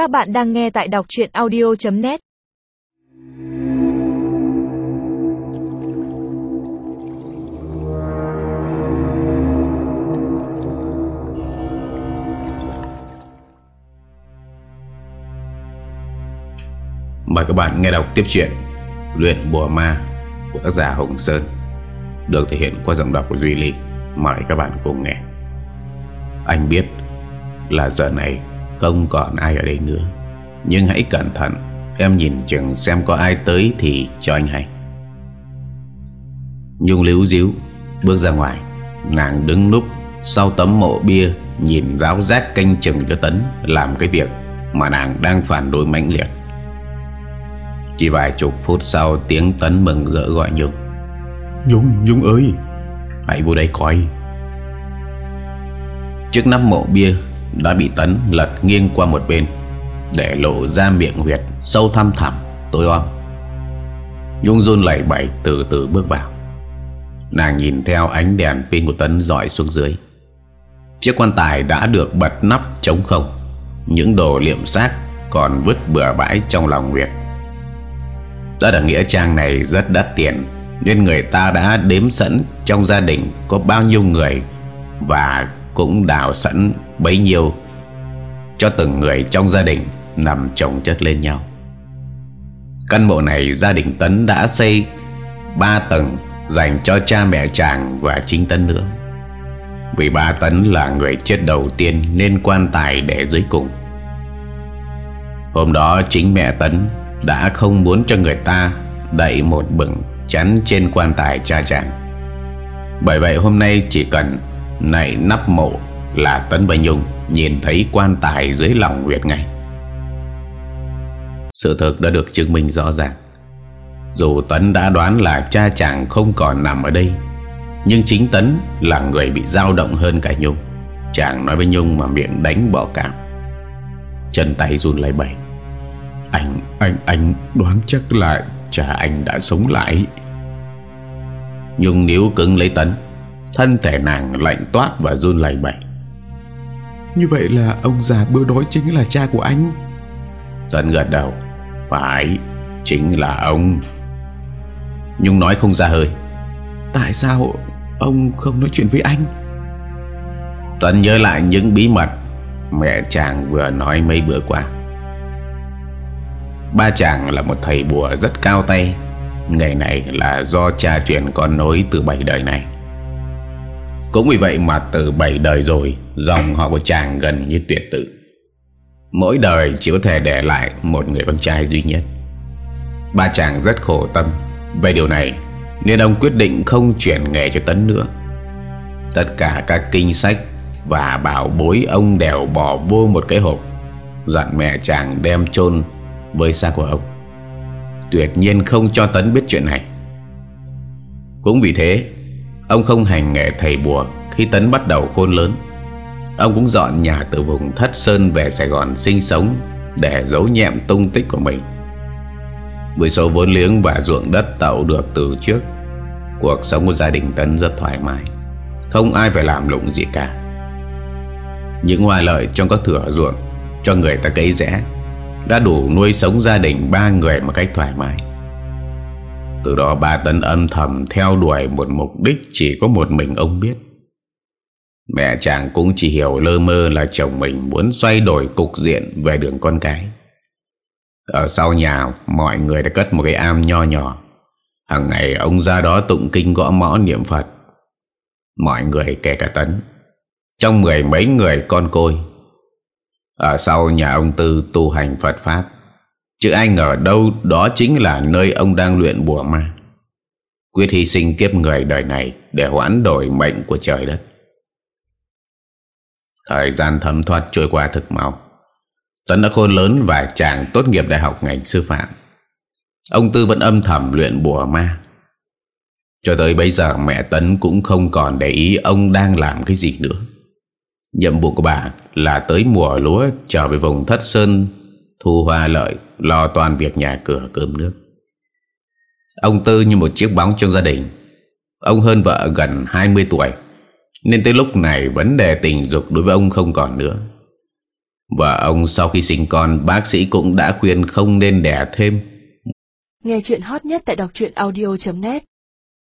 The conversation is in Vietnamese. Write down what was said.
Các bạn đang nghe tại đọc chuyện audio.net Mời các bạn nghe đọc tiếp chuyện Luyện bùa ma của tác giả Hồng Sơn, Được thể hiện qua giọng đọc của Duy Ly. Mời các bạn cùng nghe. Anh biết là giờ này không còn ai ở đây nữa. Nhưng hãy cẩn thận Em nhìn chừng xem có ai tới thì cho anh hay. Nhung líu díu Bước ra ngoài. Nàng đứng núp sau tấm mộ bia Nhìn giáo giác canh chừng cho Tấn Làm cái việc mà nàng đang phản đối mãnh liệt. Chỉ vài chục phút sau Tiếng Tấn mừng rỡ gọi Nhung. Nhung, Nhung ơi! Hãy vô đây coi. Trước nắp mộ bia đã bị Tấn lật nghiêng qua một bên, Để lộ ra miệng huyệt Sâu thăm thẳm, tối om. Nhung run lẩy bẩy từ từ bước vào. Nàng nhìn theo ánh đèn pin của Tấn dọi xuống dưới. Chiếc quan tài đã được bật nắp trống không, Những đồ liệm xác Còn vứt bừa bãi trong lòng huyệt. Rất ở nghĩa trang này rất đắt tiền, Nên người ta đã đếm sẵn Trong gia đình có bao nhiêu người Và cũng đào sẵn bấy nhiêu Cho từng người trong gia đình Nằm chồng chất lên nhau Căn bộ này gia đình Tấn đã xây ba tầng dành cho cha mẹ chàng và chính Tấn nữa. Vì ba Tấn là người chết đầu tiên nên quan tài để dưới cùng. Hôm đó chính mẹ Tấn đã không muốn cho người ta đậy một bừng chắn trên quan tài cha chàng. Bởi vậy hôm nay chỉ cần này nắp mộ là Tấn và Nhung nhìn thấy quan tài dưới lòng Nguyệt ngay. Sự thật đã được chứng minh rõ ràng. Dù Tấn đã đoán là cha chàng không còn nằm ở đây Nhưng chính Tấn là người bị dao động hơn cả Nhung. Chàng nói với Nhung mà miệng đánh bỏ cảm. Chân tay run lẩy bẩy. Anh, anh, anh đoán chắc là cha anh đã sống lại. Nhung níu cứng lấy Tấn. Thân thể nàng lạnh toát và run lẩy bẩy. Như vậy là ông già bữa đói chính là cha của anh. Tấn gật đầu. Phải Chính là ông. Nhung nói không ra hơi. Tại sao ông không nói chuyện với anh? Tấn nhớ lại những bí mật Mẹ chàng vừa nói mấy bữa qua. Ba chàng là một thầy bùa rất cao tay. Nghề này là do cha truyền con nối từ bảy đời này cũng vì vậy mà từ bảy đời rồi, Dòng họ của chàng gần như tuyệt tự. Mỗi đời chỉ có thể để lại một người con trai duy nhất. Ba chàng rất khổ tâm. Về điều này, Nên ông quyết định không chuyển nghề cho Tấn nữa. Tất cả các kinh sách Và bảo bối ông đều bỏ vô một cái hộp, Dặn mẹ chàng đem chôn với xác của ông. Tuyệt nhiên không cho Tấn biết chuyện này. Cũng vì thế Ông không hành nghề thầy bùa Khi Tấn bắt đầu khôn lớn Ông cũng dọn nhà từ vùng Thất Sơn về Sài Gòn sinh sống để giấu nhẹm tung tích của mình. Với số vốn liếng và ruộng đất tạo được từ trước, cuộc sống của gia đình Tấn rất thoải mái. Không ai phải làm lụng gì cả. Những hoa lợi trong các thửa ruộng cho người ta cấy rẽ đã đủ nuôi sống gia đình ba người một cách thoải mái. Từ đó ba Tấn âm thầm theo đuổi một mục đích chỉ có một mình ông biết. Mẹ chàng cũng chỉ hiểu lơ mơ là chồng mình muốn xoay đổi cục diện về đường con cái. Ở sau nhà, mọi người đã cất một cái am nho nhỏ. Hằng ngày ông ra đó tụng kinh gõ mõ niệm Phật. Mọi người kể cả Tấn. Trong mười mấy người con côi. Ở sau nhà ông Tư tu hành Phật Pháp. Chứ anh ở đâu, đó chính là nơi ông đang luyện bùa ma. Quyết hy sinh kiếp người đời này để hoãn đổi mệnh của trời đất. Thời gian thấm thoát trôi qua thực mau Tuấn đã khôn lớn và chàng tốt nghiệp đại học ngành sư phạm Ông Tư vẫn âm thầm luyện bùa ma Cho tới bây giờ mẹ Tấn cũng không còn để ý ông đang làm cái gì nữa Nhiệm vụ của bà là tới mùa lúa trở về vùng Thất Sơn Thu hoa lợi, lo toàn việc nhà cửa cơm nước. Ông Tư như một chiếc bóng trong gia đình. Ông hơn vợ gần 20 tuổi nên tới lúc này vấn đề tình dục đối với ông không còn nữa. Vợ ông sau khi sinh con bác sĩ cũng đã khuyên không nên đẻ thêm. Nghe chuyện hot nhất tại đọc truyện audio.net